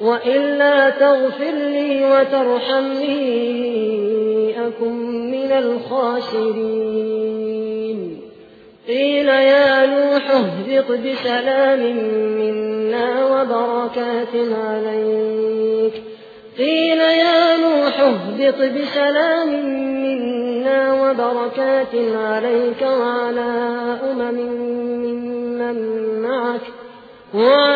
وإلا تغفر لي وترحمني أكن من الخاسرين. قيل يا نوح اهبط بسلام منا وبركات عليك. قيل يا نوح اهبط بسلام منا وبركات عليك وعلى أمم ممن معك. وعلى